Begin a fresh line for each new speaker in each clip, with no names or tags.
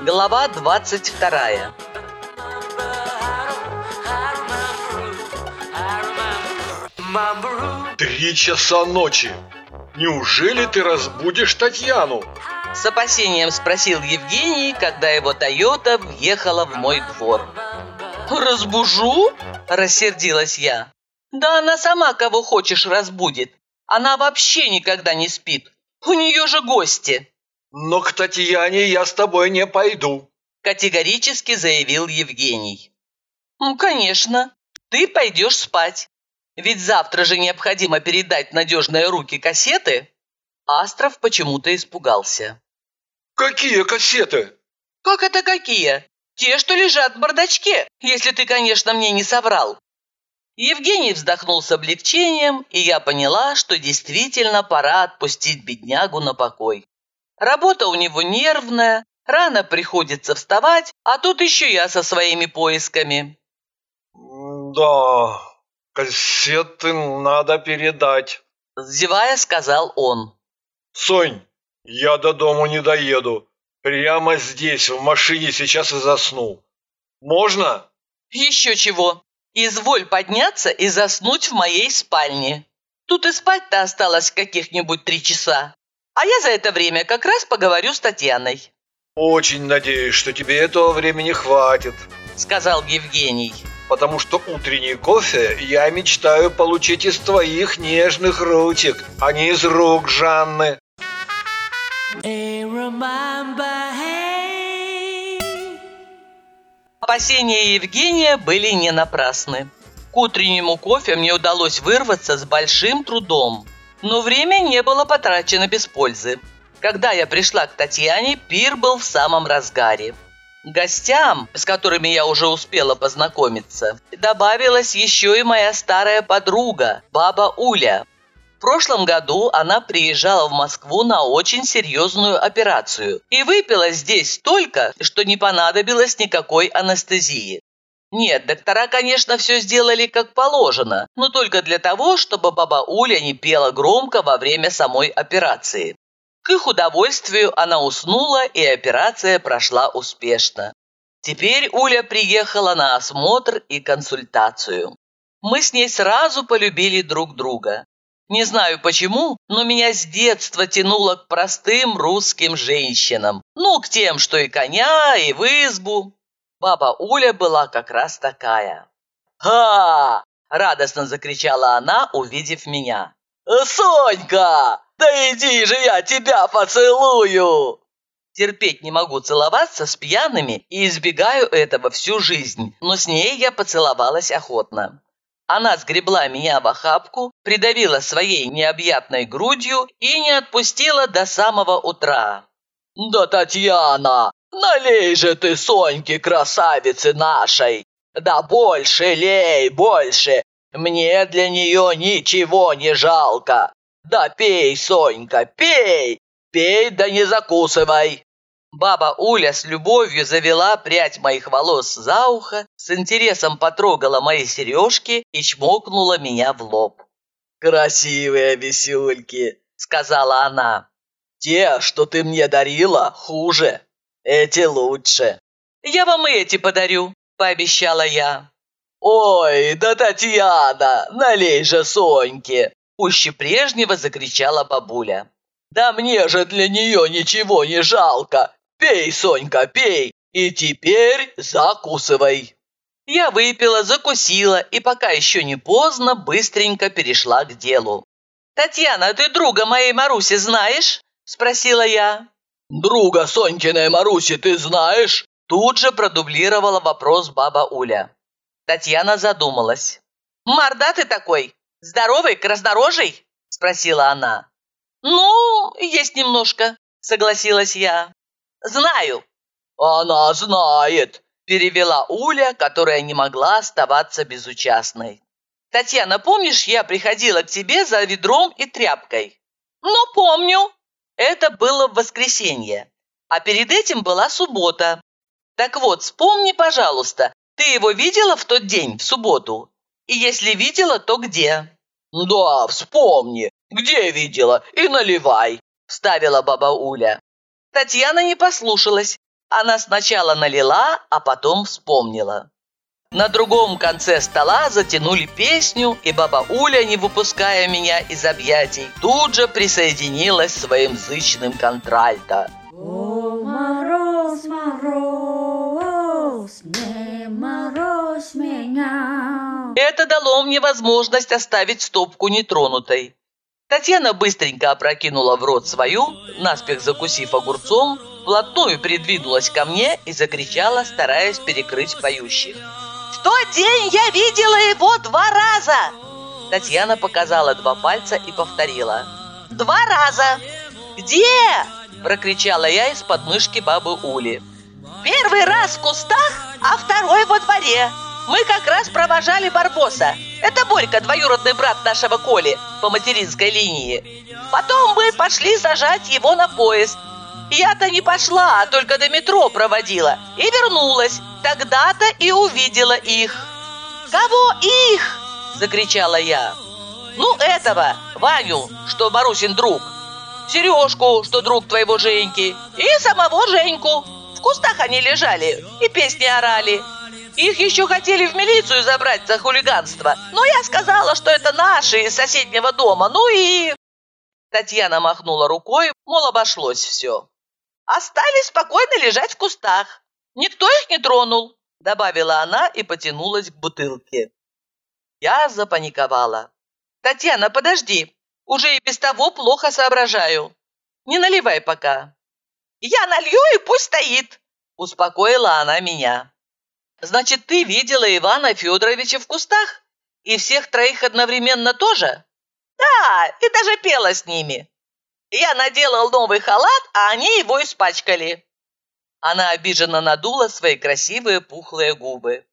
Глава 22
Три часа ночи. Неужели ты разбудишь Татьяну?
С опасением спросил Евгений, когда его Тойота въехала в мой двор. «Разбужу?» – рассердилась я. «Да она сама кого хочешь разбудит. Она вообще никогда не спит. У нее же гости!»
«Но к Татьяне я с тобой не пойду», –
категорически заявил Евгений. «Ну, конечно, ты пойдешь спать. Ведь завтра же необходимо передать в надежные руки кассеты». Астров почему-то испугался.
«Какие кассеты?»
«Как это какие? Те, что лежат в бардачке, если ты, конечно, мне не соврал». Евгений вздохнул с облегчением, и я поняла, что действительно пора отпустить беднягу на покой. Работа у него нервная, рано приходится вставать, а тут еще я со своими поисками.
«Да, кассеты надо передать», –
зевая сказал он.
«Сонь, я до дому не доеду. Прямо здесь, в машине сейчас и засну. Можно?»
«Еще чего. Изволь подняться и заснуть в моей спальне. Тут и спать-то осталось каких-нибудь три часа. А я за это время как раз поговорю с Татьяной».
«Очень надеюсь, что тебе этого времени хватит», –
сказал Евгений.
«Потому что утренний кофе я мечтаю получить из твоих нежных ручек, а не из рук Жанны».
Опасения Евгения были не напрасны. К утреннему кофе мне удалось вырваться с большим трудом, но время не было потрачено без пользы. Когда я пришла к Татьяне, пир был в самом разгаре. Гостям, с которыми я уже успела познакомиться, добавилась еще и моя старая подруга, баба Уля, прошлом году она приезжала в Москву на очень серьезную операцию и выпила здесь столько, что не понадобилось никакой анестезии. Нет, доктора, конечно, все сделали как положено, но только для того, чтобы баба Уля не пела громко во время самой операции. К их удовольствию она уснула, и операция прошла успешно. Теперь Уля приехала на осмотр и консультацию. Мы с ней сразу полюбили друг друга. Не знаю почему, но меня с детства тянуло к простым русским женщинам. Ну, к тем, что и коня, и в избу. Баба Уля была как раз такая. «Ха!» – радостно закричала она, увидев меня. «Сонька! Да иди же я тебя поцелую!» Терпеть не могу целоваться с пьяными и избегаю этого всю жизнь, но с ней я поцеловалась охотно. Она сгребла меня в охапку, придавила своей необъятной грудью и не отпустила до самого утра. «Да, Татьяна, налей же ты Соньке, красавице нашей! Да больше лей, больше! Мне для нее ничего не жалко! Да пей, Сонька, пей! Пей да не закусывай!» Баба Уля с любовью завела прядь моих волос за ухо, с интересом потрогала мои сережки и чмокнула меня в лоб. «Красивые висюльки!» — сказала она. «Те, что ты мне дарила, хуже. Эти лучше». «Я вам эти подарю», — пообещала я. «Ой, да Татьяна, налей же Соньке!» Пуще прежнего закричала бабуля. «Да мне же для нее ничего не жалко! Пей, Сонька, пей, и теперь закусывай. Я выпила, закусила, и пока еще не поздно, быстренько перешла к делу. «Татьяна, ты друга моей Маруси знаешь?» – спросила я. «Друга Сонькиной Маруси ты знаешь?» Тут же продублировала вопрос баба Уля. Татьяна задумалась. «Морда ты такой? Здоровый, краснорожий?» – спросила она. «Ну, есть немножко», – согласилась я. Знаю». «Она знает», – перевела Уля, которая не могла оставаться безучастной. «Татьяна, помнишь, я приходила к тебе за ведром и тряпкой?» «Ну, помню». Это было в воскресенье, а перед этим была суббота. Так вот, вспомни, пожалуйста, ты его видела в тот день, в субботу? И если видела, то где?» «Да, вспомни, где видела, и наливай», – вставила баба Уля. Татьяна не послушалась. Она сначала налила, а потом вспомнила. На другом конце стола затянули песню, и баба Уля, не выпуская меня из объятий, тут же присоединилась своим зычным контральто.
О, мороз, мороз, не морозь меня.
Это дало мне возможность оставить стопку нетронутой. Татьяна быстренько опрокинула в рот свою, наспех закусив огурцом, вплотную придвинулась ко мне и закричала, стараясь перекрыть поющих. «В тот день я видела его два раза!» Татьяна показала два пальца и повторила. «Два раза!» «Где?» – прокричала я из подмышки бабы Ули. «Первый раз в кустах, а второй во дворе. Мы как раз провожали Барбоса. Это Борька, двоюродный брат нашего Коли по материнской линии. Потом мы пошли сажать его на поезд. Я-то не пошла, а только до метро проводила. И вернулась. Тогда-то и увидела их. «Кого их?» – закричала я. «Ну, этого, Ваню, что Марусин друг. Сережку, что друг твоего Женьки. И самого Женьку. В кустах они лежали и песни орали. Их еще хотели в милицию забрать за хулиганство. Но я сказала, что это наши из соседнего дома. Ну и...» Татьяна махнула рукой, мол, обошлось все. «Остались спокойно лежать в кустах. Никто их не тронул», добавила она и потянулась к бутылке. Я запаниковала. «Татьяна, подожди, уже и без того плохо соображаю. Не наливай пока». «Я налью и пусть стоит», успокоила она меня. «Значит, ты видела Ивана Федоровича в кустах? И всех троих одновременно тоже?» «Да, и даже пела с ними. Я наделал новый халат, а они его испачкали». Она обиженно надула свои красивые пухлые губы.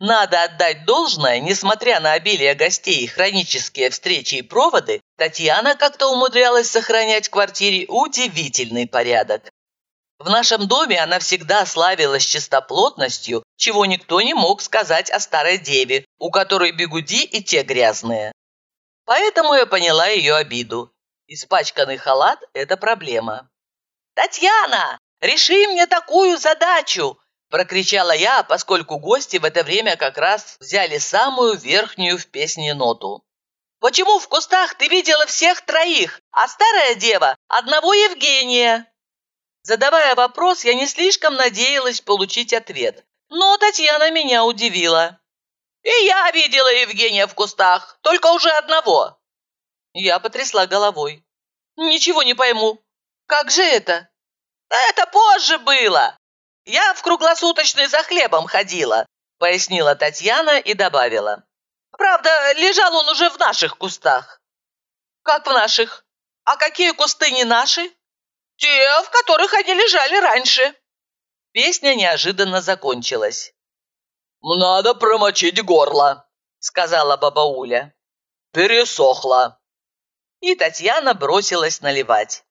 Надо отдать должное, несмотря на обилие гостей, хронические встречи и проводы, Татьяна как-то умудрялась сохранять в квартире удивительный порядок. В нашем доме она всегда славилась чистоплотностью, чего никто не мог сказать о старой деве, у которой бегуди и те грязные. Поэтому я поняла ее обиду. Испачканный халат – это проблема. «Татьяна, реши мне такую задачу!» – прокричала я, поскольку гости в это время как раз взяли самую верхнюю в песне ноту. «Почему в кустах ты видела всех троих, а старая дева – одного Евгения?» Задавая вопрос, я не слишком надеялась получить ответ, но Татьяна меня удивила. «И я видела Евгения в кустах, только уже одного». Я потрясла головой. «Ничего не пойму. Как же это?» «Это позже было. Я в круглосуточный за хлебом ходила», пояснила Татьяна и добавила. «Правда, лежал он уже в наших кустах». «Как в наших? А какие кусты не наши?» «Те, в которых они лежали раньше». Песня неожиданно закончилась. «Надо промочить горло», — сказала баба Уля. «Пересохло». И Татьяна бросилась наливать.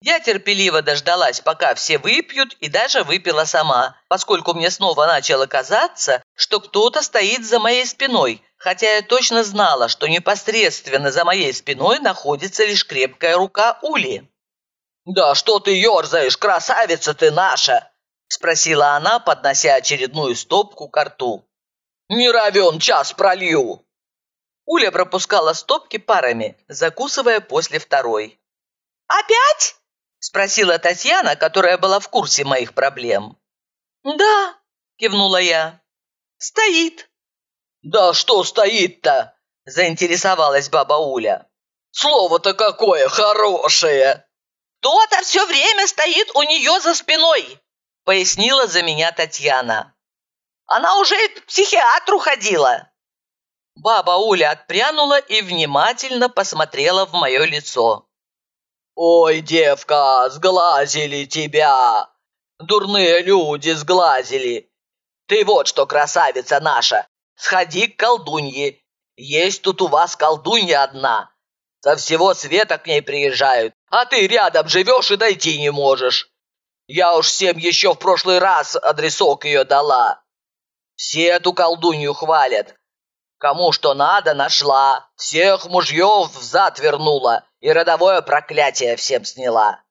Я терпеливо дождалась, пока все выпьют, и даже выпила сама, поскольку мне снова начало казаться, что кто-то стоит за моей спиной, хотя я точно знала, что непосредственно за моей спиной находится лишь крепкая рука Ули. «Да что ты ерзаешь, красавица ты наша!» – спросила она, поднося очередную стопку к рту. «Не равен час пролью!» Уля пропускала стопки парами, закусывая после второй. «Опять?» – спросила Татьяна, которая была в курсе моих проблем. «Да», – кивнула я. «Стоит». «Да что стоит-то?» – заинтересовалась баба Уля. «Слово-то какое хорошее!» «То-то все время стоит у нее за спиной!» пояснила за меня Татьяна. Она уже к психиатру ходила. Баба Уля отпрянула и внимательно посмотрела в мое лицо. «Ой, девка, сглазили тебя! Дурные люди сглазили! Ты вот что, красавица наша, сходи к колдунье. Есть тут у вас колдунья одна. Со всего света к ней приезжают, а ты рядом живешь и дойти не можешь. Я уж всем еще в прошлый раз адресок ее дала. Все эту колдунью хвалят. Кому что надо, нашла. Всех мужьев взад вернула и родовое проклятие всем сняла.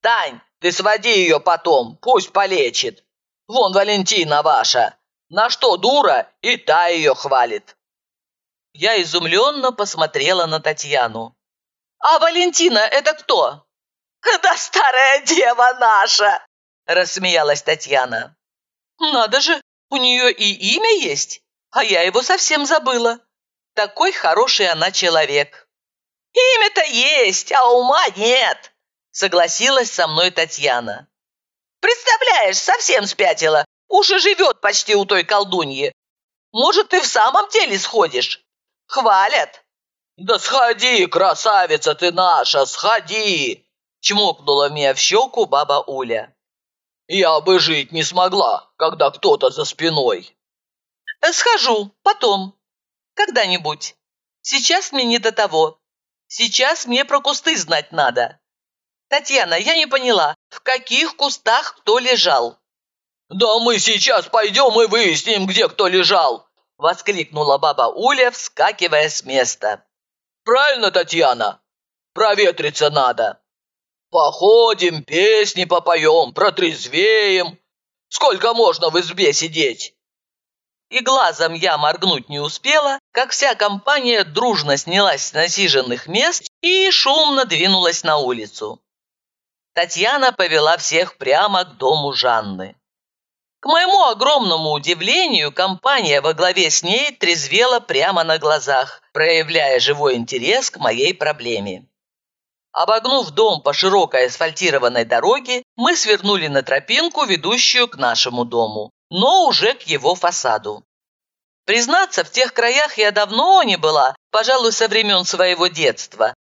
Тань, ты своди ее потом, пусть полечит. Вон Валентина ваша. На что дура, и та ее хвалит. Я изумленно посмотрела на Татьяну. «А Валентина это кто?» «Да старая дева наша!» – рассмеялась Татьяна. «Надо же, у нее и имя есть, а я его совсем забыла. Такой хороший она человек». «Имя-то есть, а ума нет!» – согласилась со мной Татьяна. «Представляешь, совсем спятила, уже живет почти у той колдуньи. Может, ты в самом деле сходишь? Хвалят!» «Да сходи, красавица ты наша, сходи!» Чмокнула меня в щеку баба Уля. «Я бы жить не смогла, когда кто-то за спиной». «Схожу, потом, когда-нибудь. Сейчас мне не до того. Сейчас мне про кусты знать надо. Татьяна, я не поняла, в каких кустах кто лежал?» «Да мы сейчас пойдем и выясним, где кто лежал!» – воскликнула баба Уля, вскакивая с места. Правильно, Татьяна? Проветриться надо. Походим, песни попоем, протрезвеем. Сколько можно в избе сидеть? И глазом я моргнуть не успела, как вся компания дружно снялась с насиженных мест и шумно двинулась на улицу. Татьяна повела всех прямо к дому Жанны. К моему огромному удивлению, компания во главе с ней трезвела прямо на глазах, проявляя живой интерес к моей проблеме. Обогнув дом по широкой асфальтированной дороге, мы свернули на тропинку, ведущую к нашему дому, но уже к его фасаду. Признаться, в тех краях я давно не была, пожалуй, со времен своего детства.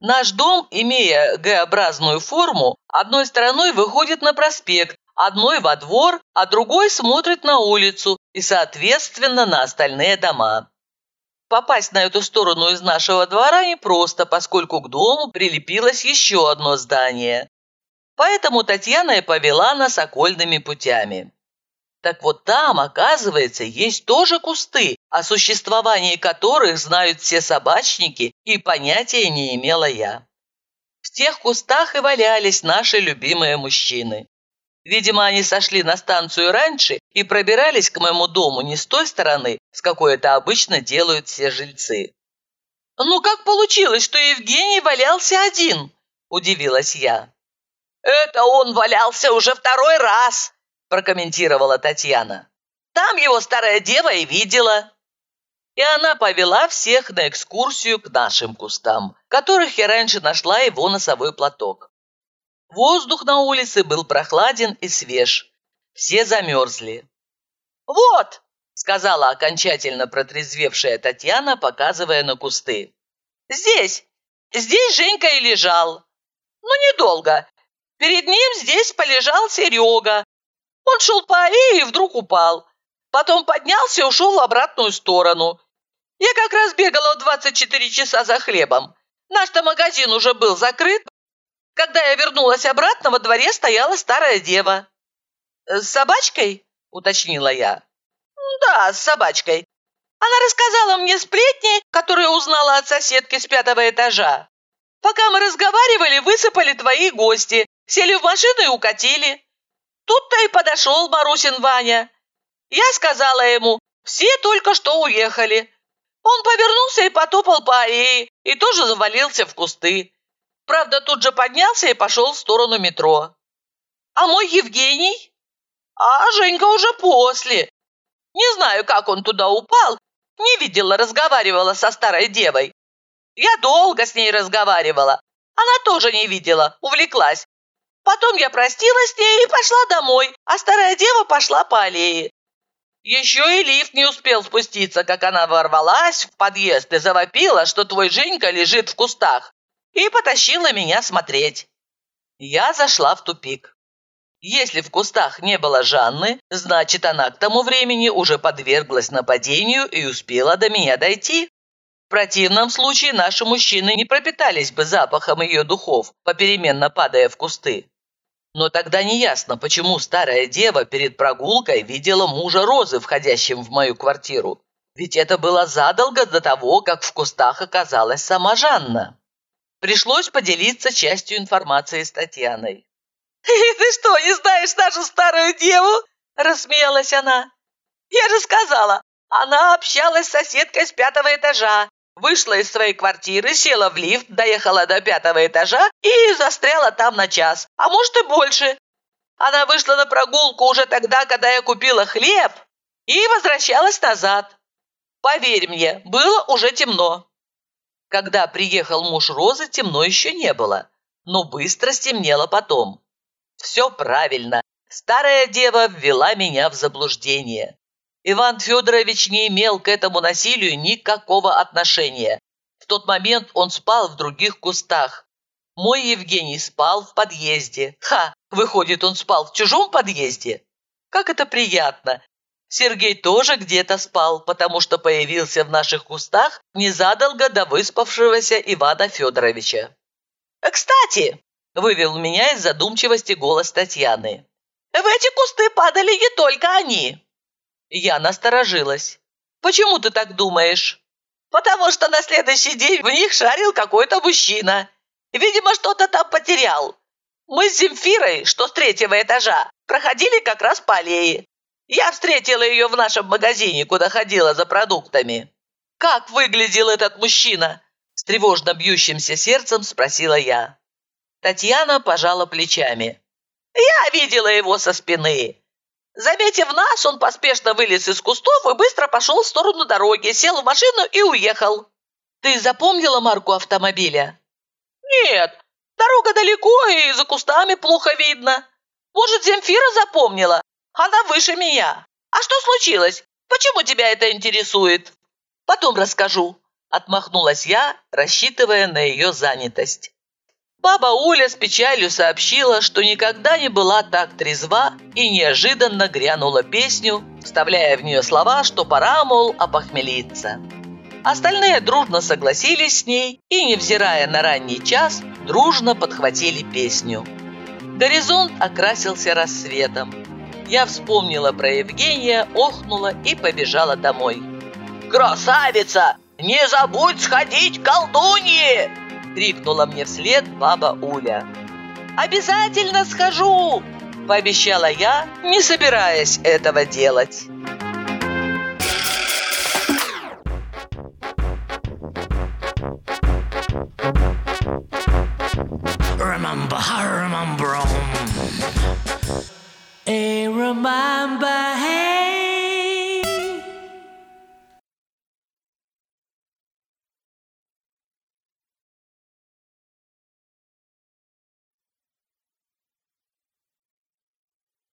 Наш дом, имея Г-образную форму, одной стороной выходит на проспект, Одной во двор, а другой смотрит на улицу и, соответственно, на остальные дома. Попасть на эту сторону из нашего двора непросто, поскольку к дому прилепилось еще одно здание. Поэтому Татьяна и повела нас окольными путями. Так вот там, оказывается, есть тоже кусты, о существовании которых знают все собачники, и понятия не имела я. В тех кустах и валялись наши любимые мужчины. Видимо, они сошли на станцию раньше и пробирались к моему дому не с той стороны, с какой это обычно делают все жильцы. «Ну как получилось, что Евгений валялся один?» – удивилась я. «Это он валялся уже второй раз», – прокомментировала Татьяна. «Там его старая дева и видела». И она повела всех на экскурсию к нашим кустам, которых я раньше нашла его носовой платок. Воздух на улице был прохладен и свеж. Все замерзли. «Вот!» – сказала окончательно протрезвевшая Татьяна, показывая на кусты. «Здесь! Здесь Женька и лежал. Ну, недолго. Перед ним здесь полежал Серега. Он шел по аллее и вдруг упал. Потом поднялся и ушел в обратную сторону. Я как раз бегала в 24 часа за хлебом. Наш-то магазин уже был закрыт, когда я вернулась обратно, во дворе стояла старая дева. «С собачкой?» – уточнила я. «Да, с собачкой. Она рассказала мне сплетни, которые узнала от соседки с пятого этажа. Пока мы разговаривали, высыпали твои гости, сели в машину и укатили. Тут-то и подошел Марусин Ваня. Я сказала ему, все только что уехали. Он повернулся и потопал по аллее, и тоже завалился в кусты. Правда, тут же поднялся и пошел в сторону метро. А мой Евгений? А Женька уже после. Не знаю, как он туда упал. Не видела, разговаривала со старой девой. Я долго с ней разговаривала. Она тоже не видела, увлеклась. Потом я простилась с ней и пошла домой, а старая дева пошла по аллее. Еще и лифт не успел спуститься, как она ворвалась в подъезд и завопила, что твой Женька лежит в кустах и потащила меня смотреть. Я зашла в тупик. Если в кустах не было Жанны, значит, она к тому времени уже подверглась нападению и успела до меня дойти. В противном случае наши мужчины не пропитались бы запахом ее духов, попеременно падая в кусты. Но тогда неясно, почему старая дева перед прогулкой видела мужа Розы, входящим в мою квартиру. Ведь это было задолго до того, как в кустах оказалась сама Жанна. Пришлось поделиться частью информации с Татьяной. «Ты что, не знаешь нашу старую деву?» – рассмеялась она. «Я же сказала, она общалась с соседкой с пятого этажа, вышла из своей квартиры, села в лифт, доехала до пятого этажа и застряла там на час, а может и больше. Она вышла на прогулку уже тогда, когда я купила хлеб, и возвращалась назад. Поверь мне, было уже темно. Когда приехал муж Розы, темно еще не было, но быстро стемнело потом. Все правильно. Старая дева ввела меня в заблуждение. Иван Федорович не имел к этому насилию никакого отношения. В тот момент он спал в других кустах. Мой Евгений спал в подъезде. Ха! Выходит, он спал в чужом подъезде? Как это приятно! Сергей тоже где-то спал, потому что появился в наших кустах незадолго до выспавшегося Ивана Федоровича. «Кстати!» – вывел меня из задумчивости голос Татьяны. «В эти кусты падали не только они!» Я насторожилась. «Почему ты так думаешь?» «Потому что на следующий день в них шарил какой-то мужчина. Видимо, что-то там потерял. Мы с Земфирой, что с третьего этажа, проходили как раз по аллее. Я встретила ее в нашем магазине, куда ходила за продуктами. Как выглядел этот мужчина? С тревожно бьющимся сердцем спросила я. Татьяна пожала плечами. Я видела его со спины. Заметив нас, он поспешно вылез из кустов и быстро пошел в сторону дороги, сел в машину и уехал. Ты запомнила марку автомобиля? Нет, дорога далеко и за кустами плохо видно. Может, Земфира запомнила? Она выше меня. А что случилось? Почему тебя это интересует? Потом расскажу. Отмахнулась я, рассчитывая на ее занятость. Баба Уля с печалью сообщила, что никогда не была так трезва и неожиданно грянула песню, вставляя в нее слова, что пора, мол, опохмелиться. Остальные дружно согласились с ней и, невзирая на ранний час, дружно подхватили песню. Горизонт окрасился рассветом. Я вспомнила про Евгения, охнула и побежала домой. «Красавица! Не забудь сходить к колдунье!» Крикнула мне вслед баба Уля. «Обязательно схожу!» – пообещала я, не собираясь этого делать.